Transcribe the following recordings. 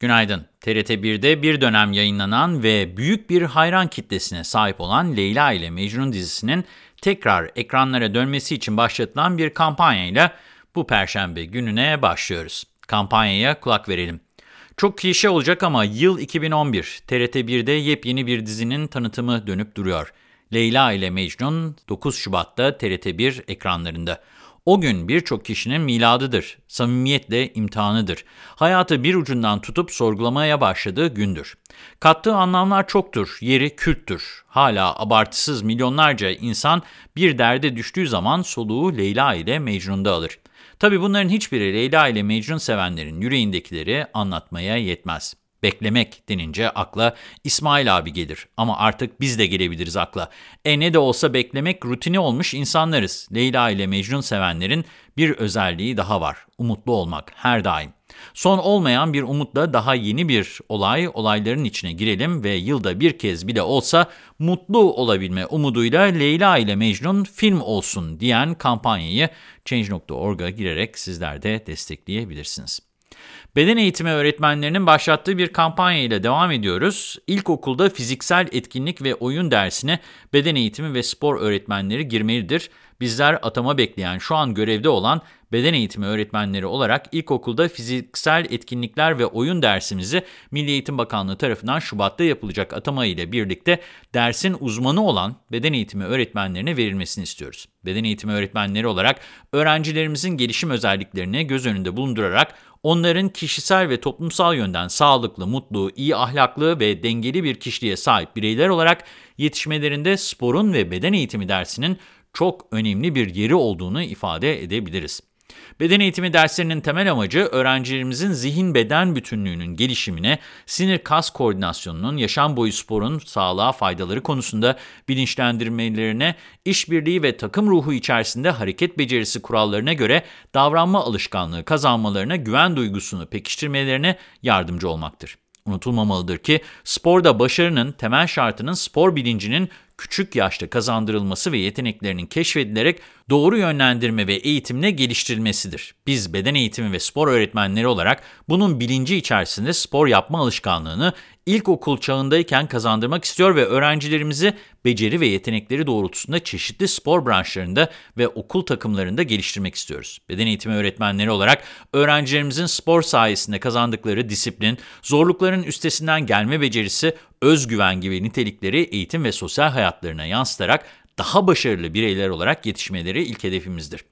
Günaydın. TRT1'de bir dönem yayınlanan ve büyük bir hayran kitlesine sahip olan Leyla ile Mecnun dizisinin tekrar ekranlara dönmesi için başlatılan bir kampanyayla bu perşembe gününe başlıyoruz. Kampanyaya kulak verelim. Çok klişe olacak ama yıl 2011. TRT1'de yepyeni bir dizinin tanıtımı dönüp duruyor. Leyla ile Mecnun 9 Şubat'ta TRT1 ekranlarında. O gün birçok kişinin miladıdır, samimiyetle imtihanıdır. Hayatı bir ucundan tutup sorgulamaya başladığı gündür. Kattığı anlamlar çoktur, yeri külttür. Hala abartısız milyonlarca insan bir derde düştüğü zaman soluğu Leyla ile Mecnun'da alır. Tabi bunların hiçbiri Leyla ile Mecnun sevenlerin yüreğindekileri anlatmaya yetmez. Beklemek denince akla İsmail abi gelir ama artık biz de gelebiliriz akla. E ne de olsa beklemek rutini olmuş insanlarız. Leyla ile Mecnun sevenlerin bir özelliği daha var. Umutlu olmak her daim. Son olmayan bir umutla daha yeni bir olay, olayların içine girelim ve yılda bir kez bile olsa mutlu olabilme umuduyla Leyla ile Mecnun film olsun diyen kampanyayı Change.org'a girerek sizler de destekleyebilirsiniz. Beden eğitimi öğretmenlerinin başlattığı bir kampanya ile devam ediyoruz. İlkokulda fiziksel etkinlik ve oyun dersine beden eğitimi ve spor öğretmenleri girmelidir. Bizler atama bekleyen, şu an görevde olan beden eğitimi öğretmenleri olarak ilkokulda fiziksel etkinlikler ve oyun dersimizi Milli Eğitim Bakanlığı tarafından Şubat'ta yapılacak atama ile birlikte dersin uzmanı olan beden eğitimi öğretmenlerine verilmesini istiyoruz. Beden eğitimi öğretmenleri olarak öğrencilerimizin gelişim özelliklerini göz önünde bulundurarak onların kişisel ve toplumsal yönden sağlıklı, mutlu, iyi ahlaklı ve dengeli bir kişiliğe sahip bireyler olarak yetişmelerinde sporun ve beden eğitimi dersinin çok önemli bir yeri olduğunu ifade edebiliriz. Beden eğitimi derslerinin temel amacı öğrencilerimizin zihin-beden bütünlüğünün gelişimine, sinir-kas koordinasyonunun, yaşam boyu sporun sağlığa faydaları konusunda bilinçlendirmelerine, işbirliği ve takım ruhu içerisinde hareket becerisi kurallarına göre davranma alışkanlığı kazanmalarına, güven duygusunu pekiştirmelerine yardımcı olmaktır. Unutulmamalıdır ki sporda başarının temel şartının spor bilincinin küçük yaşta kazandırılması ve yeteneklerinin keşfedilerek doğru yönlendirme ve eğitimle geliştirilmesidir. Biz beden eğitimi ve spor öğretmenleri olarak bunun bilinci içerisinde spor yapma alışkanlığını ilkokul çağındayken kazandırmak istiyor ve öğrencilerimizi beceri ve yetenekleri doğrultusunda çeşitli spor branşlarında ve okul takımlarında geliştirmek istiyoruz. Beden eğitimi öğretmenleri olarak öğrencilerimizin spor sayesinde kazandıkları disiplin, zorlukların üstesinden gelme becerisi, özgüven gibi nitelikleri eğitim ve sosyal hayatlarına yansıtarak daha başarılı bireyler olarak yetişmeleri ilk hedefimizdir.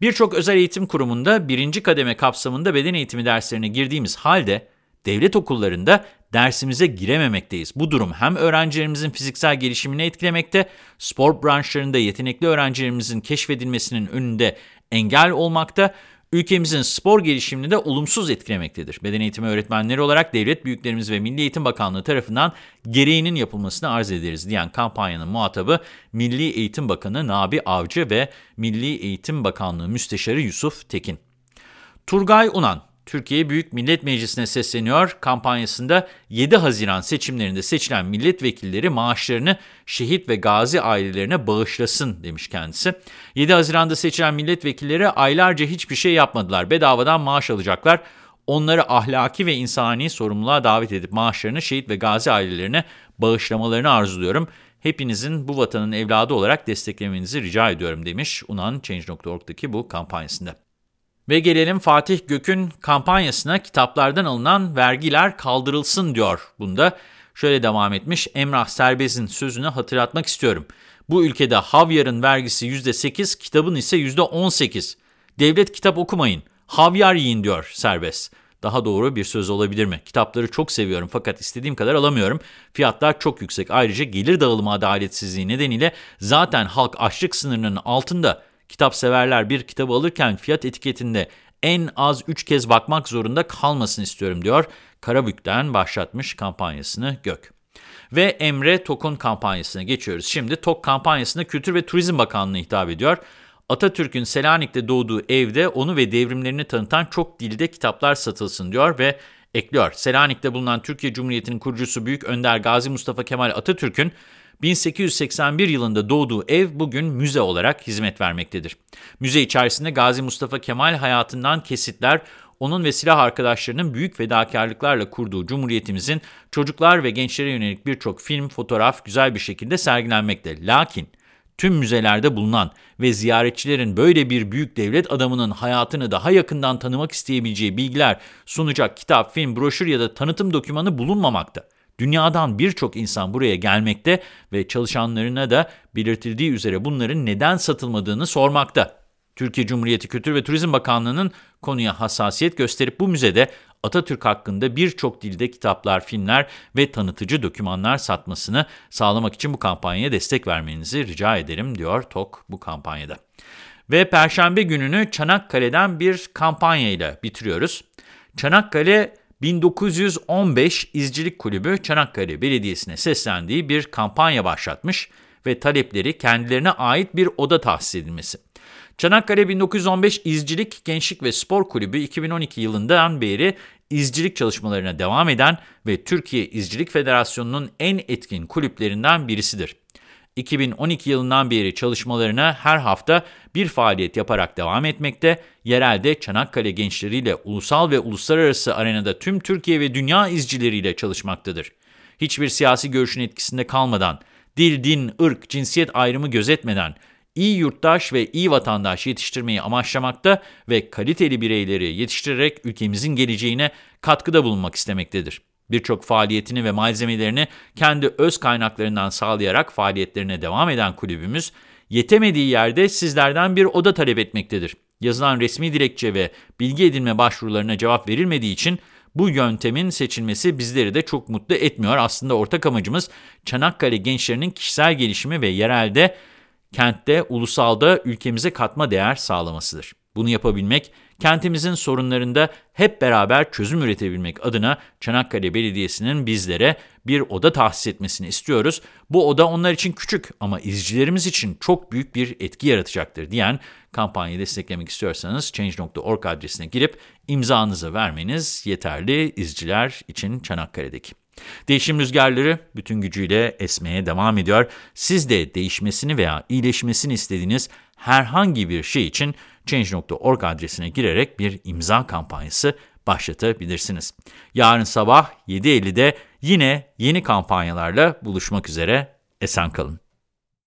Birçok özel eğitim kurumunda birinci kademe kapsamında beden eğitimi derslerine girdiğimiz halde devlet okullarında dersimize girememekteyiz. Bu durum hem öğrencilerimizin fiziksel gelişimini etkilemekte, spor branşlarında yetenekli öğrencilerimizin keşfedilmesinin önünde engel olmakta, ülkemizin spor gelişimini de olumsuz etkilemektedir. Beden eğitimi öğretmenleri olarak devlet büyüklerimiz ve Milli Eğitim Bakanlığı tarafından gereğinin yapılmasını arz ederiz diyen kampanyanın muhatabı Milli Eğitim Bakanı Nabi Avcı ve Milli Eğitim Bakanlığı Müsteşarı Yusuf Tekin. Turgay Unan Türkiye Büyük Millet Meclisi'ne sesleniyor. Kampanyasında 7 Haziran seçimlerinde seçilen milletvekilleri maaşlarını şehit ve gazi ailelerine bağışlasın demiş kendisi. 7 Haziran'da seçilen milletvekilleri aylarca hiçbir şey yapmadılar. Bedavadan maaş alacaklar. Onları ahlaki ve insani sorumluluğa davet edip maaşlarını şehit ve gazi ailelerine bağışlamalarını arzuluyorum. Hepinizin bu vatanın evladı olarak desteklemenizi rica ediyorum demiş Unan Change.org'daki bu kampanyasında. Ve gelelim Fatih Gök'ün kampanyasına kitaplardan alınan vergiler kaldırılsın diyor bunda. Şöyle devam etmiş, Emrah Serbez'in sözünü hatırlatmak istiyorum. Bu ülkede havyarın vergisi %8, kitabın ise %18. Devlet kitap okumayın, havyar yiyin diyor Serbez. Daha doğru bir söz olabilir mi? Kitapları çok seviyorum fakat istediğim kadar alamıyorum. Fiyatlar çok yüksek. Ayrıca gelir dağılımı adaletsizliği nedeniyle zaten halk açlık sınırının altında. Kitap severler bir kitabı alırken fiyat etiketinde en az 3 kez bakmak zorunda kalmasın istiyorum diyor. Karabük'ten başlatmış kampanyasını Gök. Ve Emre Tok'un kampanyasına geçiyoruz. Şimdi Tok kampanyasında Kültür ve Turizm Bakanlığı hitap ediyor. Atatürk'ün Selanik'te doğduğu evde onu ve devrimlerini tanıtan çok dilde kitaplar satılsın diyor ve ekliyor. Selanik'te bulunan Türkiye Cumhuriyeti'nin kurucusu Büyük Önder Gazi Mustafa Kemal Atatürk'ün 1881 yılında doğduğu ev bugün müze olarak hizmet vermektedir. Müze içerisinde Gazi Mustafa Kemal hayatından kesitler, onun ve silah arkadaşlarının büyük fedakarlıklarla kurduğu Cumhuriyetimizin çocuklar ve gençlere yönelik birçok film, fotoğraf güzel bir şekilde sergilenmekte. Lakin tüm müzelerde bulunan ve ziyaretçilerin böyle bir büyük devlet adamının hayatını daha yakından tanımak isteyebileceği bilgiler sunacak kitap, film, broşür ya da tanıtım dokümanı bulunmamakta. Dünyadan birçok insan buraya gelmekte ve çalışanlarına da belirtildiği üzere bunların neden satılmadığını sormakta. Türkiye Cumhuriyeti Kültür ve Turizm Bakanlığı'nın konuya hassasiyet gösterip bu müzede Atatürk hakkında birçok dilde kitaplar, filmler ve tanıtıcı dokümanlar satmasını sağlamak için bu kampanyaya destek vermenizi rica ederim, diyor TOK bu kampanyada. Ve Perşembe gününü Çanakkale'den bir kampanyayla bitiriyoruz. Çanakkale 1915 İzcilik Kulübü Çanakkale Belediyesi'ne seslendiği bir kampanya başlatmış ve talepleri kendilerine ait bir oda tahsis edilmesi. Çanakkale 1915 İzcilik Gençlik ve Spor Kulübü 2012 yılından beri izcilik çalışmalarına devam eden ve Türkiye İzcilik Federasyonu'nun en etkin kulüplerinden birisidir. 2012 yılından beri çalışmalarına her hafta bir faaliyet yaparak devam etmekte, yerelde Çanakkale gençleriyle ulusal ve uluslararası arenada tüm Türkiye ve dünya izcileriyle çalışmaktadır. Hiçbir siyasi görüşün etkisinde kalmadan, dil, din, ırk, cinsiyet ayrımı gözetmeden, iyi yurttaş ve iyi vatandaş yetiştirmeyi amaçlamakta ve kaliteli bireyleri yetiştirerek ülkemizin geleceğine katkıda bulunmak istemektedir. Birçok faaliyetini ve malzemelerini kendi öz kaynaklarından sağlayarak faaliyetlerine devam eden kulübümüz, yetemediği yerde sizlerden bir oda talep etmektedir. Yazılan resmi dilekçe ve bilgi edinme başvurularına cevap verilmediği için bu yöntemin seçilmesi bizleri de çok mutlu etmiyor. Aslında ortak amacımız Çanakkale gençlerinin kişisel gelişimi ve yerelde kentte, ulusalda ülkemize katma değer sağlamasıdır. Bunu yapabilmek, kentimizin sorunlarında hep beraber çözüm üretebilmek adına Çanakkale Belediyesi'nin bizlere bir oda tahsis etmesini istiyoruz. Bu oda onlar için küçük ama izcilerimiz için çok büyük bir etki yaratacaktır diyen kampanyayı desteklemek istiyorsanız Change.org adresine girip imzanızı vermeniz yeterli izciler için Çanakkale'deki. Değişim rüzgarları bütün gücüyle esmeye devam ediyor. Siz de değişmesini veya iyileşmesini istediğiniz herhangi bir şey için Change.org adresine girerek bir imza kampanyası başlatabilirsiniz. Yarın sabah 7.50'de yine yeni kampanyalarla buluşmak üzere. Esen kalın.